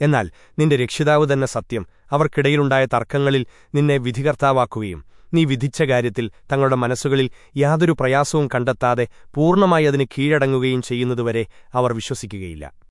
എന്നാൽ നിന്റെ രക്ഷിതാവ് തന്നെ സത്യം. അവർക്കിടയിലുണ്ടായ തർക്കങ്ങളിൽ നിന്നെ വിധികർത്താവാക്കുകയും നീ വിധിച്ച കാര്യത്തിൽ തങ്ങളുടെ മനസ്സുകളിൽ യാതൊരു പ്രയാസവും കണ്ടെത്താതെ പൂർണമായി അതിന് കീഴടങ്ങുകയും ചെയ്യുന്നതുവരെ അവർ വിശ്വസിക്കുകയില്ല.